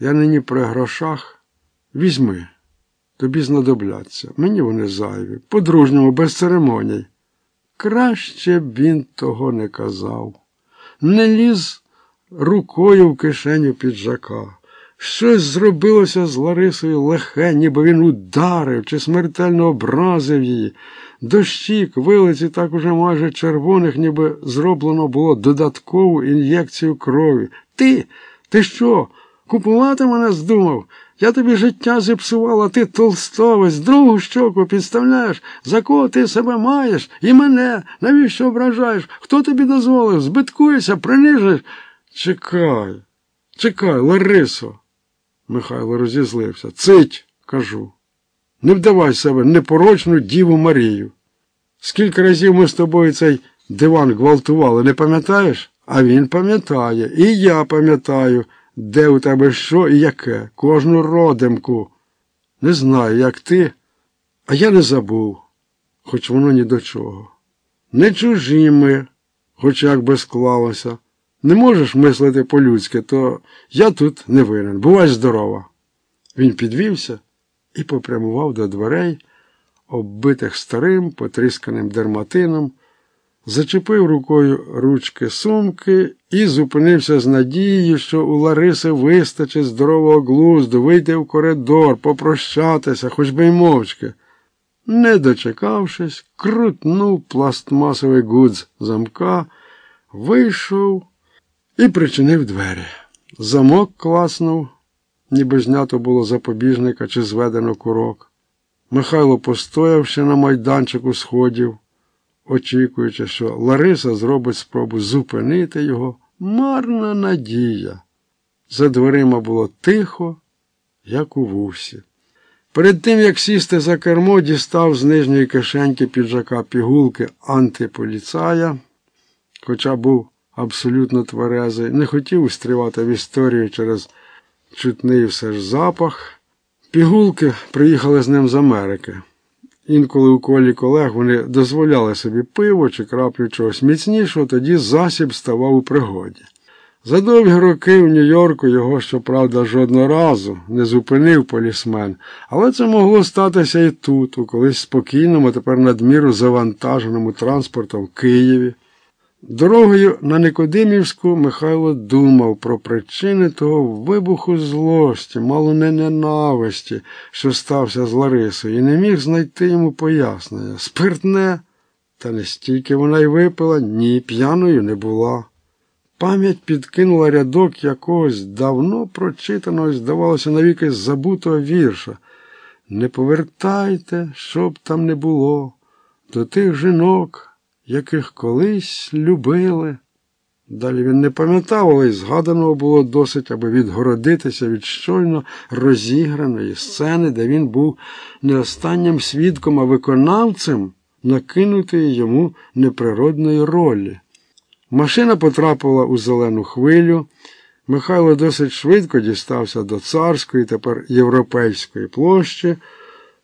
Я нині при грошах. Візьми, тобі знадобляться. Мені вони зайві, по-дружньому, без церемоній. Краще б він того не казав. Не ліз рукою в кишеню піджака. Щось зробилося з Ларисою лихе, ніби він ударив чи смертельно образив її. До щік, вилиці так уже майже червоних, ніби зроблено було додаткову ін'єкцію крові. Ти, ти що? Купувати мене здумав? Я тобі життя зіпсувала, ти толстовець, другу щоку підставляєш, за кого ти себе маєш і мене, навіщо ображаєш? Хто тобі дозволив? Збиткуєшся, принижуєш? Чекай, чекай, Ларисо. Михайло розізлився. Цить, кажу. Не вдавай себе непорочну Діву Марію. Скільки разів ми з тобою цей диван гвалтували, не пам'ятаєш? А він пам'ятає, і я пам'ятаю, де у тебе що і яке, кожну родимку. Не знаю, як ти, а я не забув, хоч воно ні до чого. Не чужі ми, хоч як би склалося. Не можеш мислити по-людськи, то я тут не винен. Бувай здорова. Він підвівся і попрямував до дверей, оббитих старим, потрісканим дерматином, зачепив рукою ручки сумки і зупинився з надією, що у Лариси вистачить здорового глузду, вийти в коридор, попрощатися, хоч би й мовчки. Не дочекавшись, крутнув пластмасовий гудз замка, вийшов і причинив двері. Замок класнув, ніби знято було запобіжника чи зведено курок. Михайло постояв ще на майданчику сходів, очікуючи, що Лариса зробить спробу зупинити його. Марна надія. За дверима було тихо, як у вусі. Перед тим, як сісти за кермо, дістав з нижньої кишеньки піджака пігулки антиполіцая, хоча був абсолютно тверезий, не хотів устрівати в історію через чутний все ж запах. Пігулки приїхали з ним з Америки. Інколи у колі колег вони дозволяли собі пиво чи краплю чогось міцнішого, тоді засіб ставав у пригоді. За довгі роки в Нью-Йорку його, щоправда, жодного разу не зупинив полісмен, але це могло статися і тут, у колись спокійному, тепер надміру завантаженому транспортом Києві. Дорогою на Никодимівську Михайло думав про причини того вибуху злості, мало не ненависті, що стався з Ларисою, і не міг знайти йому пояснення. Спиртне, та не стільки вона й випила, ні п'яною не була. Пам'ять підкинула рядок якогось давно прочитаного, здавалося, навіки забутого вірша. Не повертайте, щоб там не було, до тих жінок яких колись любили. Далі він не пам'ятав, але й згаданого було досить, аби відгородитися від щойно розіграної сцени, де він був не останнім свідком, а виконавцем накинутої йому неприродної ролі. Машина потрапила у зелену хвилю. Михайло досить швидко дістався до царської, тепер європейської площі.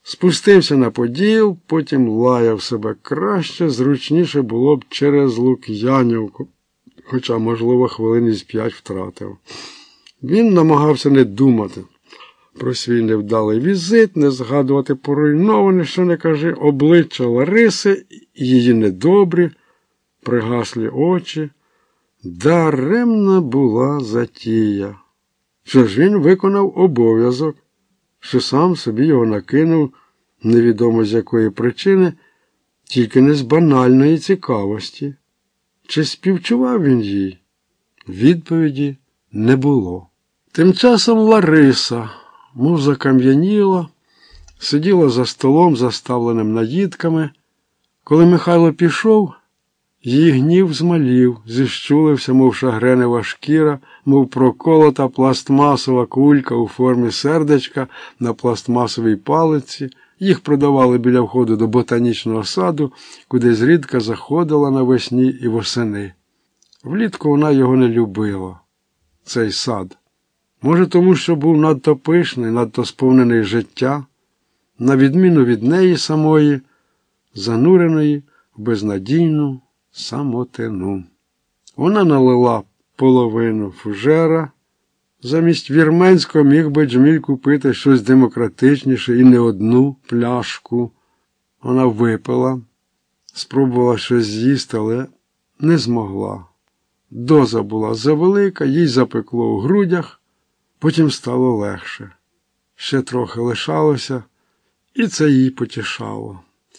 Спустився на поділ, потім лаяв себе краще, зручніше було б через Лук'янівку, хоча, можливо, хвилин з п'ять втратив. Він намагався не думати про свій невдалий візит, не згадувати поруйноване, що не кажи, обличчя Лариси, її недобрі, пригаслі очі. Даремна була затія. Що ж він виконав обов'язок що сам собі його накинув, невідомо з якої причини, тільки не з банальної цікавості. Чи співчував він їй? Відповіді не було. Тим часом Лариса, мов закам'яніла, сиділа за столом, заставленим наїдками. Коли Михайло пішов, Її гнів змалів, зіщулився, мов шагренева шкіра, мов проколота пластмасова кулька у формі сердечка на пластмасовій палиці. Їх продавали біля входу до ботанічного саду, куди зрідка заходила навесні і восени. Влітку вона його не любила, цей сад. Може, тому що був надто пишний, надто сповнений життя, на відміну від неї самої, зануреної в безнадійну самотину. Вона налила половину фужера, Замість вірменського міг би Джміль купити щось демократичніше і не одну пляшку. Вона випила, спробувала щось з'їсти, але не змогла. Доза була завелика, їй запекло у грудях, потім стало легше. Ще трохи лишалося, і це їй потішало.